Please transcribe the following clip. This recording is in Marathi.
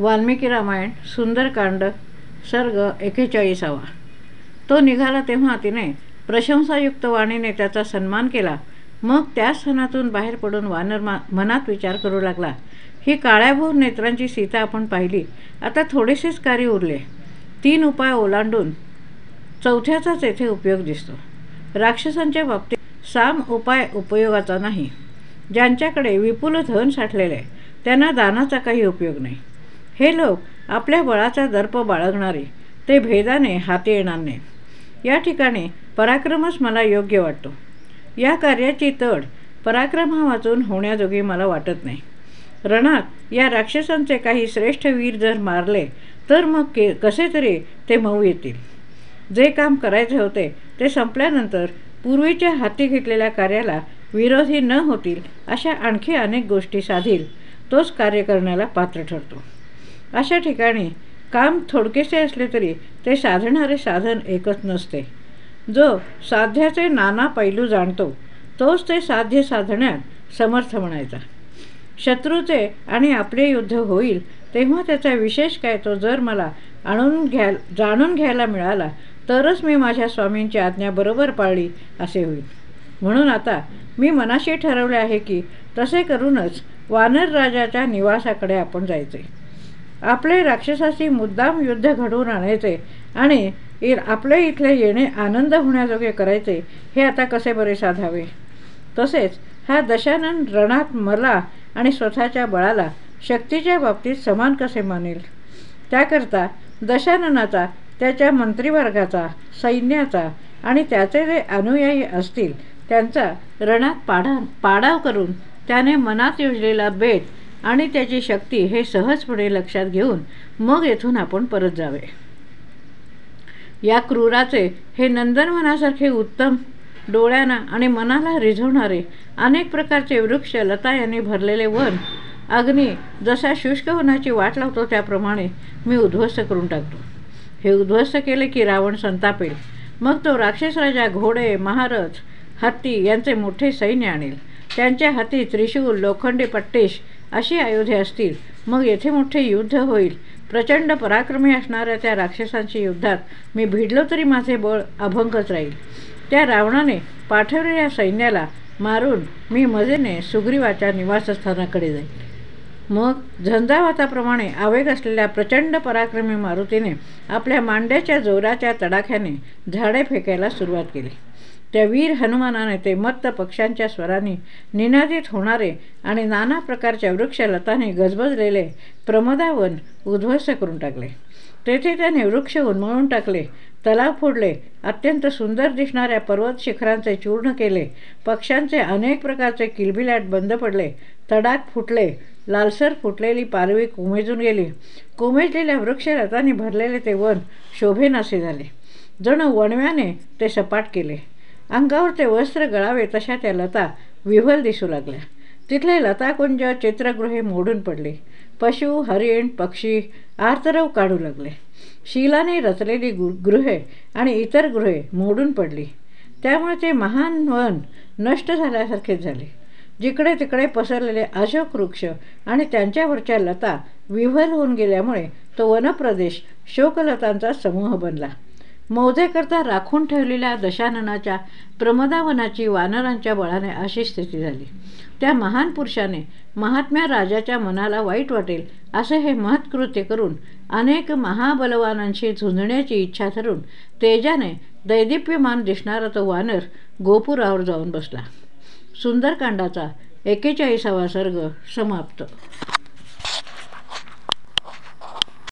वाल्मिकी रामायण सुंदरकांड सर्ग एकेचाळीसावा. तो निघाला तेव्हा तिने प्रशंसायुक्त वाणीने त्याचा सन्मान केला. मग त्या सणातून बाहेर पडून वानर मा मनात विचार करू लागला. ही काळ्याभोर नेत्रांची सीता आपण पाहिली. आता थोडेसेच कार्य उरले. तीन उपाय ओलांडून चौथ्याचाच येथे उपयोग दिसतो. राक्षसांच्या बाबतीत साम उपाय उपयोगाचा नाही. ज्यांच्याकडे विपुल धन साठलेले त्यांना दानाचा काही उपयोग नाही. हे लोक आपल्या बळाचा दर्प बाळगणारे ते भेदाने हाती येणार नाही या ठिकाणी पराक्रमच मला योग्य वाटतो. या कार्याची तड पराक्रम वाचून होण्याजोगी मला वाटत नाही. रणात या राक्षसांचे काही श्रेष्ठ वीर जर मारले तर मग के कसे तरी ते मऊ येतील. जे काम करायचे होते ते संपल्यानंतर पूर्वीच्या हाती घेतलेल्या कार्याला विरोधी न होतील अशा आणखी अनेक गोष्टी साधील तोच कार्य करण्याला पात्र ठरतो. अशा ठिकाणी काम थोडकेसे असले तरी ते साधणारे साधन एकच नसते. जो साध्याचे नाना पैलू जाणतो तोच ते साध्य साधण्यात समर्थ म्हणायचा. शत्रूचे आणि आपले युद्ध होईल तेव्हा त्याचा विशेष काय तो जर मला आणून घ्या जाणून घ्यायला मिळाला तरच मी माझ्या स्वामींची आज्ञा बरोबर पाळली असे होईल. म्हणून आता मी मनाशी ठरवले आहे की तसे करूनच वानर राजाच्या निवासाकडे आपण जायचे. आपले राक्षसाशी मुद्दाम युद्ध घडवून आणायचे आणि आपले इथले येणे आनंद होण्याजोगे करायचे हे आता कसे बरे साधावे? तसेच हा दशानन रणात मला आणि स्वतःच्या बळाला शक्तीच्या बाबतीत समान कसे मानेल? त्याकरता दशाननाचा त्याच्या मंत्रिवर्गाचा सैन्याचा आणि त्याचे जे अनुयायी असतील त्यांचा रणात पाडा पाडाव करून त्याने मनात योजलेला बेत आणि त्याची शक्ती हे सहजपणे लक्षात घेऊन मग येथून आपण परत जावे. या क्रूराचे हे नंदनवनासारखे उत्तम डोळ्यांना आणि मनाला रिझवणारे अनेक प्रकारचे वृक्ष लता यांनी भरलेले वन अग्नी जसा शुष्क वनाची वाट लावतो त्याप्रमाणे मी उद्ध्वस्त करून टाकतो. हे उद्ध्वस्त केले की रावण संतापेल. मग तो राक्षस राजा घोडे महारथ हत्ती यांचे मोठे सैन्य आणेल. त्यांच्या हाती त्रिशूल लोखंडी पट्टेश अशी आयुधे असतील. मग येथे मोठे युद्ध होईल. प्रचंड पराक्रमी असणाऱ्या त्या राक्षसांच्या युद्धात मी भिडलो तरी माझे बळ अभंगच राहील. त्या रावणाने पाठवलेल्या सैन्याला मारून मी मजेने सुग्रीवाच्या निवासस्थानाकडे जाईल मग झंझावाताप्रमाणे आवेग असलेल्या प्रचंड पराक्रमी मारुतीने आपल्या मांड्याच्या जोराच्या तडाख्याने झाडे फेकायला सुरुवात केली. त्या वीर हनुमानाने ते मत्त पक्ष्यांच्या स्वरांनी निनादित होणारे आणि नाना प्रकारच्या वृक्षलताने गजबजलेले प्रमदावन उद्ध्वस्त करून टाकले. तेथे त्याने वृक्ष उन्मळून टाकले तलाव फोडले अत्यंत सुंदर दिसणाऱ्या पर्वत शिखरांचे चूर्ण केले पक्ष्यांचे अनेक प्रकारचे किलबिलाट बंद पडले तडाख फुटले लालसर फुटलेली पालवी कोमेजून गेली. कोमेजलेल्या वृक्षलतांनी भरलेले ते वन शोभेनासे झाले. जणू वणव्याने ते सपाट केले. अंगावर ते वस्त्र गळावे तशा त्या लता विव्हल दिसू लागल्या. तिथले लताकुंज चित्रगृहे मोडून पडले. पशु हरिण पक्षी आर्तरव काढू लागले. शिलाने रचलेली गु गृहे आणि इतर गृहे मोडून पडली. त्यामुळे ते महान वन नष्ट झाल्यासारखेच झाले. जिकडे तिकडे पसरलेले अशोक वृक्ष आणि त्यांच्यावरच्या लता विव्हल होऊन गेल्यामुळे तो वनप्रदेश शोकलतांचा समूह बनला. मौजेकरता राखून ठेवलेल्या दशाननाच्या प्रमदावनाची वानरांच्या बळाने अशी स्थिती झाली. त्या महान पुरुषाने महात्म्या राजाच्या मनाला वाईट वाटेल असे हे महत्कृत्य करून अनेक महाबलवानांशी झुंजण्याची इच्छा धरून तेजाने दैदिप्यमान दिसणारा तो वानर गोपुरावर जाऊन बसला. सुंदरकांडाचा एकेचाळीसावा सर्ग समाप्त.